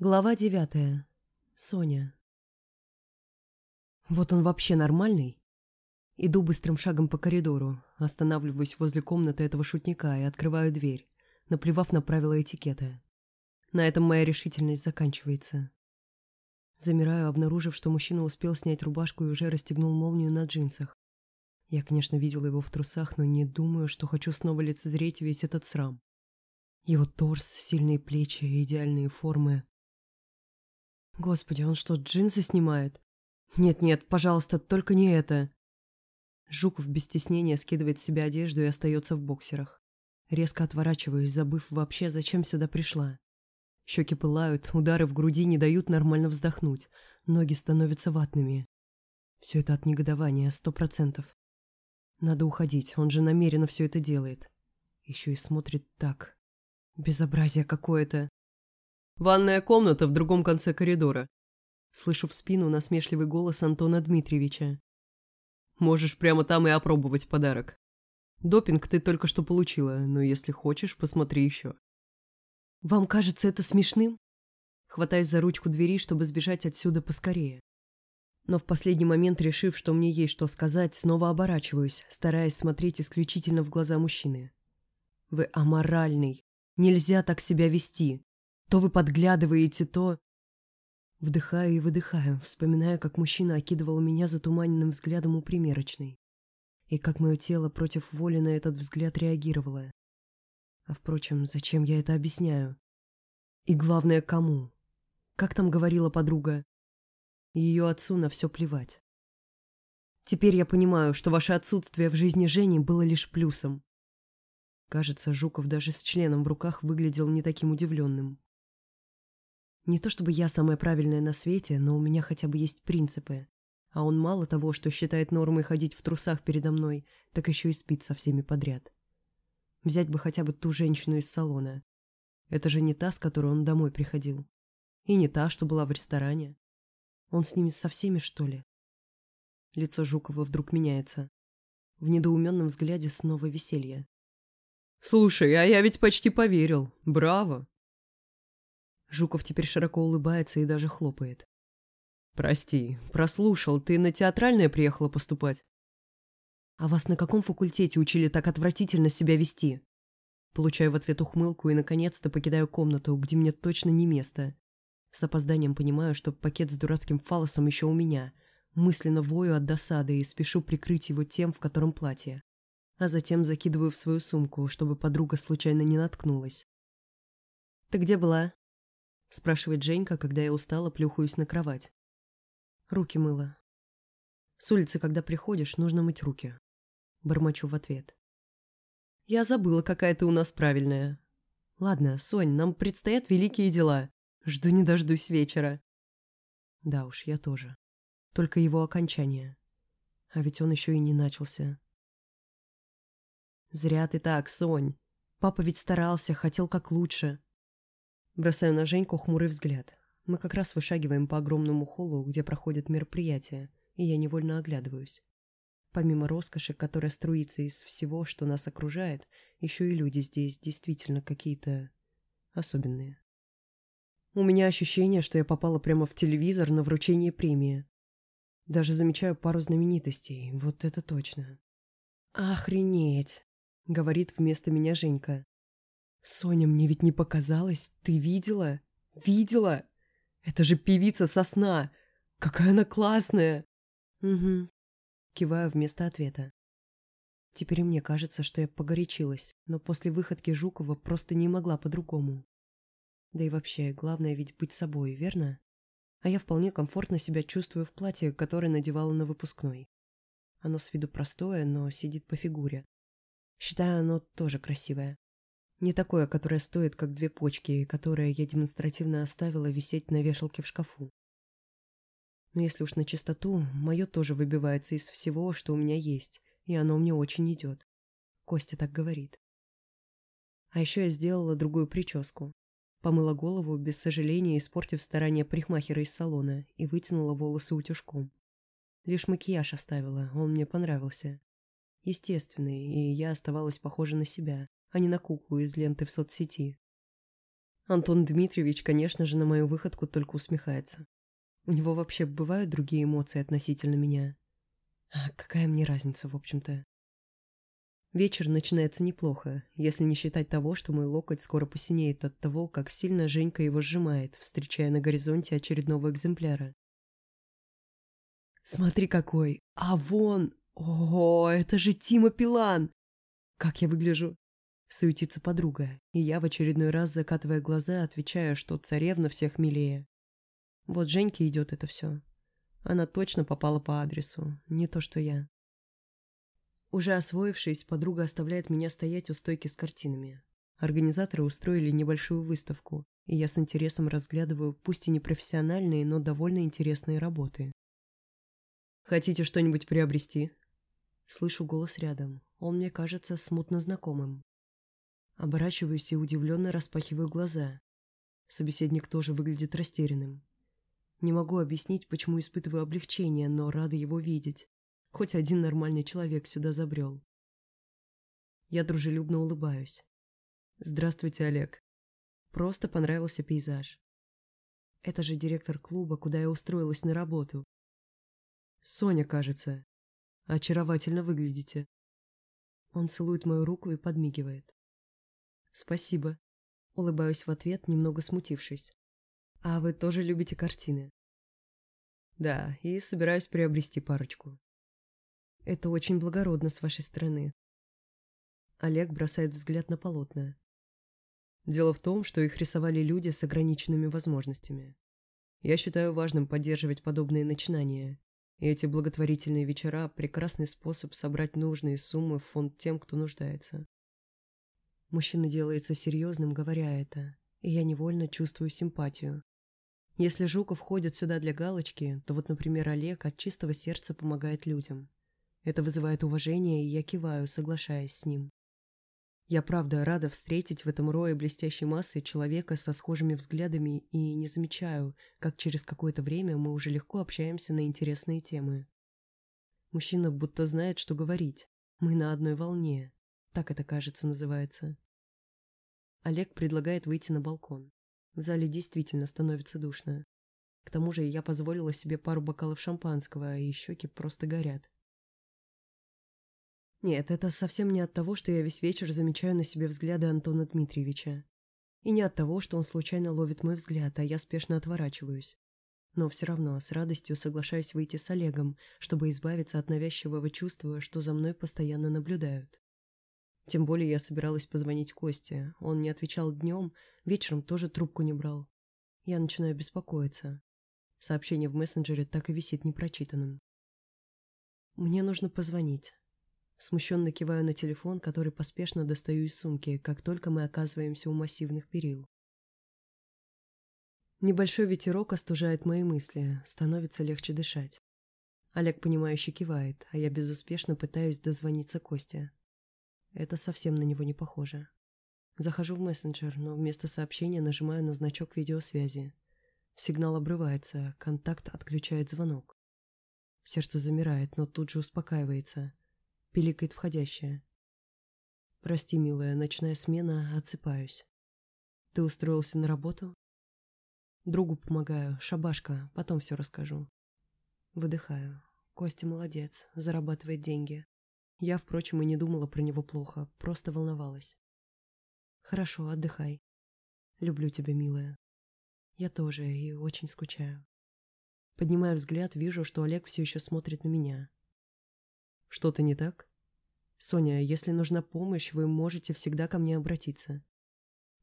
Глава девятая. Соня. Вот он вообще нормальный? Иду быстрым шагом по коридору, останавливаюсь возле комнаты этого шутника и открываю дверь, наплевав на правила этикета. На этом моя решительность заканчивается. Замираю, обнаружив, что мужчина успел снять рубашку и уже расстегнул молнию на джинсах. Я, конечно, видела его в трусах, но не думаю, что хочу снова лицезреть весь этот срам. Его торс, сильные плечи, идеальные формы, Господи, он что, джинсы снимает? Нет-нет, пожалуйста, только не это. Жуков без стеснения скидывает с себя одежду и остается в боксерах. Резко отворачиваюсь, забыв вообще, зачем сюда пришла. Щеки пылают, удары в груди не дают нормально вздохнуть, ноги становятся ватными. Все это от негодования, сто процентов. Надо уходить, он же намеренно все это делает. Еще и смотрит так. Безобразие какое-то. Ванная комната в другом конце коридора. Слышу в спину насмешливый голос Антона Дмитриевича. Можешь прямо там и опробовать подарок. Допинг ты только что получила, но если хочешь, посмотри еще. Вам кажется это смешным? Хватаюсь за ручку двери, чтобы сбежать отсюда поскорее. Но в последний момент, решив, что мне есть что сказать, снова оборачиваюсь, стараясь смотреть исключительно в глаза мужчины. Вы аморальный. Нельзя так себя вести. То вы подглядываете, то... Вдыхаю и выдыхаю, вспоминая, как мужчина окидывал меня затуманенным взглядом у примерочной. И как мое тело против воли на этот взгляд реагировало. А впрочем, зачем я это объясняю? И главное, кому? Как там говорила подруга? Ее отцу на все плевать. Теперь я понимаю, что ваше отсутствие в жизни Жени было лишь плюсом. Кажется, Жуков даже с членом в руках выглядел не таким удивленным. Не то чтобы я самая правильная на свете, но у меня хотя бы есть принципы. А он мало того, что считает нормой ходить в трусах передо мной, так еще и спит со всеми подряд. Взять бы хотя бы ту женщину из салона. Это же не та, с которой он домой приходил. И не та, что была в ресторане. Он с ними со всеми, что ли? Лицо Жукова вдруг меняется. В недоуменном взгляде снова веселье. «Слушай, а я ведь почти поверил. Браво!» Жуков теперь широко улыбается и даже хлопает. «Прости, прослушал, ты на театральное приехала поступать?» «А вас на каком факультете учили так отвратительно себя вести?» Получаю в ответ ухмылку и, наконец-то, покидаю комнату, где мне точно не место. С опозданием понимаю, что пакет с дурацким фалосом еще у меня. Мысленно вою от досады и спешу прикрыть его тем, в котором платье. А затем закидываю в свою сумку, чтобы подруга случайно не наткнулась. «Ты где была?» — спрашивает Женька, когда я устала, плюхаюсь на кровать. Руки мыла. С улицы, когда приходишь, нужно мыть руки. Бормочу в ответ. Я забыла, какая ты у нас правильная. Ладно, Сонь, нам предстоят великие дела. Жду не дождусь вечера. Да уж, я тоже. Только его окончание. А ведь он еще и не начался. Зря ты так, Сонь. Папа ведь старался, хотел как лучше. Бросаю на Женьку хмурый взгляд. Мы как раз вышагиваем по огромному холлу, где проходят мероприятия, и я невольно оглядываюсь. Помимо роскоши, которая струится из всего, что нас окружает, еще и люди здесь действительно какие-то особенные. У меня ощущение, что я попала прямо в телевизор на вручение премии. Даже замечаю пару знаменитостей, вот это точно. «Охренеть!» — говорит вместо меня Женька. «Соня, мне ведь не показалось. Ты видела? Видела? Это же певица сосна. Какая она классная!» «Угу». Киваю вместо ответа. Теперь мне кажется, что я погорячилась, но после выходки Жукова просто не могла по-другому. Да и вообще, главное ведь быть собой, верно? А я вполне комфортно себя чувствую в платье, которое надевала на выпускной. Оно с виду простое, но сидит по фигуре. Считаю, оно тоже красивое. Не такое, которое стоит, как две почки, и которое я демонстративно оставила висеть на вешалке в шкафу. Но если уж на чистоту, мое тоже выбивается из всего, что у меня есть, и оно мне очень идет. Костя так говорит. А еще я сделала другую прическу. Помыла голову, без сожаления испортив старания парикмахера из салона, и вытянула волосы утюжком. Лишь макияж оставила, он мне понравился. Естественный, и я оставалась похожа на себя, а не на куклу из ленты в соцсети. Антон Дмитриевич, конечно же, на мою выходку только усмехается. У него вообще бывают другие эмоции относительно меня. А какая мне разница, в общем-то? Вечер начинается неплохо, если не считать того, что мой локоть скоро посинеет от того, как сильно Женька его сжимает, встречая на горизонте очередного экземпляра. «Смотри какой! А вон! О, это же Тима Пилан! Как я выгляжу!» Суетится подруга, и я в очередной раз, закатывая глаза, отвечаю, что царевна всех милее. Вот Женьке идет это все. Она точно попала по адресу, не то что я. Уже освоившись, подруга оставляет меня стоять у стойки с картинами. Организаторы устроили небольшую выставку, и я с интересом разглядываю пусть и непрофессиональные, но довольно интересные работы. «Хотите что-нибудь приобрести?» Слышу голос рядом. Он мне кажется смутно знакомым. Оборачиваюсь и удивленно распахиваю глаза. Собеседник тоже выглядит растерянным. Не могу объяснить, почему испытываю облегчение, но рада его видеть. Хоть один нормальный человек сюда забрел. Я дружелюбно улыбаюсь. «Здравствуйте, Олег. Просто понравился пейзаж. Это же директор клуба, куда я устроилась на работу. Соня, кажется. Очаровательно выглядите». Он целует мою руку и подмигивает. «Спасибо». Улыбаюсь в ответ, немного смутившись. «А вы тоже любите картины?» «Да, и собираюсь приобрести парочку». Это очень благородно с вашей стороны. Олег бросает взгляд на полотна. Дело в том, что их рисовали люди с ограниченными возможностями. Я считаю важным поддерживать подобные начинания, и эти благотворительные вечера – прекрасный способ собрать нужные суммы в фонд тем, кто нуждается. Мужчина делается серьезным, говоря это, и я невольно чувствую симпатию. Если Жуков ходит сюда для галочки, то вот, например, Олег от чистого сердца помогает людям. Это вызывает уважение, и я киваю, соглашаясь с ним. Я правда рада встретить в этом рое блестящей массы человека со схожими взглядами и не замечаю, как через какое-то время мы уже легко общаемся на интересные темы. Мужчина будто знает, что говорить. Мы на одной волне. Так это, кажется, называется. Олег предлагает выйти на балкон. В зале действительно становится душно. К тому же я позволила себе пару бокалов шампанского, и щеки просто горят. Нет, это совсем не от того, что я весь вечер замечаю на себе взгляды Антона Дмитриевича. И не от того, что он случайно ловит мой взгляд, а я спешно отворачиваюсь. Но все равно с радостью соглашаюсь выйти с Олегом, чтобы избавиться от навязчивого чувства, что за мной постоянно наблюдают. Тем более я собиралась позвонить Косте. Он не отвечал днем, вечером тоже трубку не брал. Я начинаю беспокоиться. Сообщение в мессенджере так и висит непрочитанным. Мне нужно позвонить. Смущенно киваю на телефон, который поспешно достаю из сумки, как только мы оказываемся у массивных перил. Небольшой ветерок остужает мои мысли, становится легче дышать. Олег, понимающе кивает, а я безуспешно пытаюсь дозвониться Косте. Это совсем на него не похоже. Захожу в мессенджер, но вместо сообщения нажимаю на значок видеосвязи. Сигнал обрывается, контакт отключает звонок. Сердце замирает, но тут же успокаивается. Пиликает входящая. «Прости, милая, ночная смена, отсыпаюсь. Ты устроился на работу?» «Другу помогаю, шабашка, потом все расскажу». Выдыхаю. Костя молодец, зарабатывает деньги. Я, впрочем, и не думала про него плохо, просто волновалась. «Хорошо, отдыхай. Люблю тебя, милая. Я тоже и очень скучаю». Поднимая взгляд, вижу, что Олег все еще смотрит на меня. Что-то не так? Соня, если нужна помощь, вы можете всегда ко мне обратиться.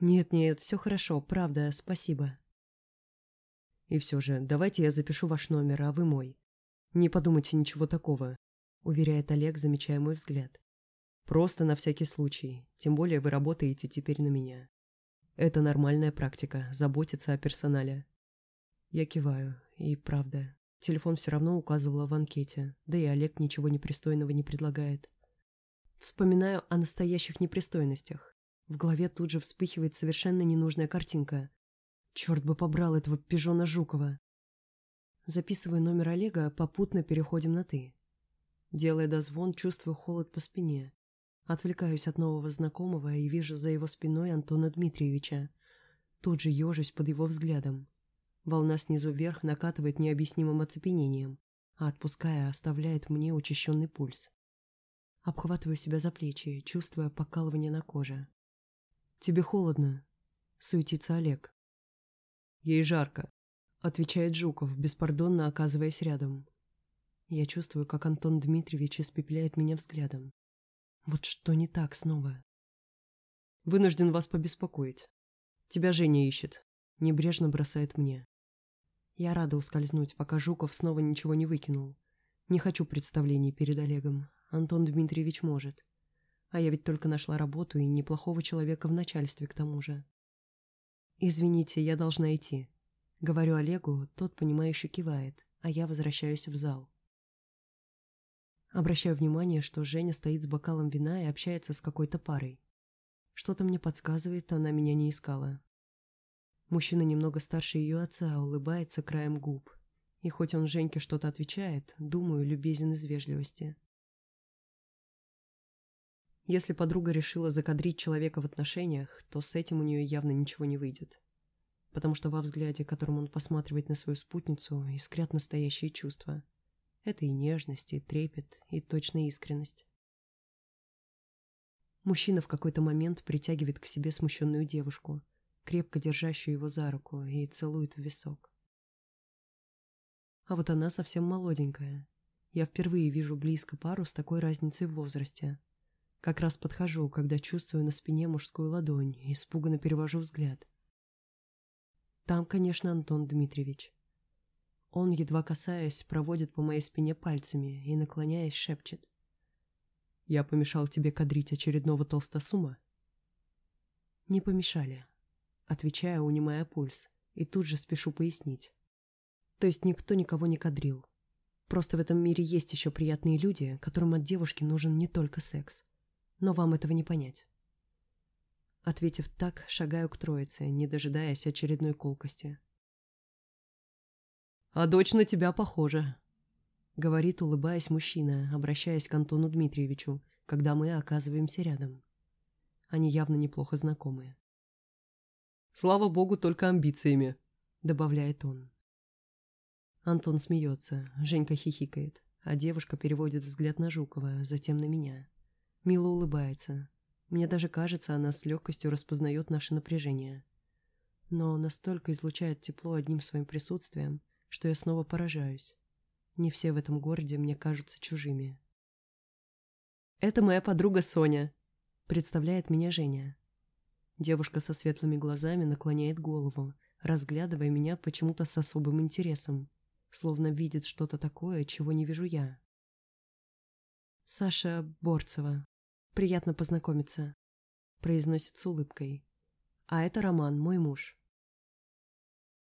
Нет-нет, все хорошо, правда, спасибо. И все же, давайте я запишу ваш номер, а вы мой. Не подумайте ничего такого, уверяет Олег, замечая мой взгляд. Просто на всякий случай, тем более вы работаете теперь на меня. Это нормальная практика, заботиться о персонале. Я киваю, и правда, Телефон все равно указывала в анкете, да и Олег ничего непристойного не предлагает. Вспоминаю о настоящих непристойностях. В голове тут же вспыхивает совершенно ненужная картинка. Черт бы побрал этого пижона Жукова. Записываю номер Олега, попутно переходим на «ты». Делая дозвон, чувствую холод по спине. Отвлекаюсь от нового знакомого и вижу за его спиной Антона Дмитриевича. Тут же ежусь под его взглядом. Волна снизу вверх накатывает необъяснимым оцепенением, а отпуская, оставляет мне учащенный пульс. Обхватываю себя за плечи, чувствуя покалывание на коже. «Тебе холодно?» — суетится Олег. «Ей жарко», — отвечает Жуков, беспардонно оказываясь рядом. Я чувствую, как Антон Дмитриевич испепеляет меня взглядом. Вот что не так снова? Вынужден вас побеспокоить. Тебя Женя ищет. Небрежно бросает мне. Я рада ускользнуть, пока Жуков снова ничего не выкинул. Не хочу представлений перед Олегом. Антон Дмитриевич может. А я ведь только нашла работу и неплохого человека в начальстве к тому же. «Извините, я должна идти». Говорю Олегу, тот, понимающе кивает, а я возвращаюсь в зал. Обращаю внимание, что Женя стоит с бокалом вина и общается с какой-то парой. Что-то мне подсказывает, она меня не искала. Мужчина немного старше ее отца, улыбается краем губ. И хоть он Женьке что-то отвечает, думаю, любезен из вежливости. Если подруга решила закадрить человека в отношениях, то с этим у нее явно ничего не выйдет. Потому что во взгляде, которым он посматривает на свою спутницу, искрят настоящие чувства. Это и нежность, и трепет, и точная искренность. Мужчина в какой-то момент притягивает к себе смущенную девушку, крепко держащую его за руку, и целует в висок. А вот она совсем молоденькая. Я впервые вижу близко пару с такой разницей в возрасте. Как раз подхожу, когда чувствую на спине мужскую ладонь, испуганно перевожу взгляд. Там, конечно, Антон Дмитриевич. Он, едва касаясь, проводит по моей спине пальцами и, наклоняясь, шепчет. «Я помешал тебе кадрить очередного толстосума?» «Не помешали», отвечая, унимая пульс, и тут же спешу пояснить. То есть никто никого не кадрил. Просто в этом мире есть еще приятные люди, которым от девушки нужен не только секс но вам этого не понять. Ответив так, шагаю к троице, не дожидаясь очередной колкости. «А дочь на тебя похожа», — говорит, улыбаясь мужчина, обращаясь к Антону Дмитриевичу, когда мы оказываемся рядом. Они явно неплохо знакомы. «Слава богу, только амбициями», — добавляет он. Антон смеется, Женька хихикает, а девушка переводит взгляд на Жукова, затем на меня. Мила улыбается. Мне даже кажется, она с легкостью распознает наше напряжение. Но настолько излучает тепло одним своим присутствием, что я снова поражаюсь. Не все в этом городе мне кажутся чужими. «Это моя подруга Соня», — представляет меня Женя. Девушка со светлыми глазами наклоняет голову, разглядывая меня почему-то с особым интересом, словно видит что-то такое, чего не вижу я. Саша Борцева. Приятно познакомиться», — произносит с улыбкой. «А это Роман, мой муж».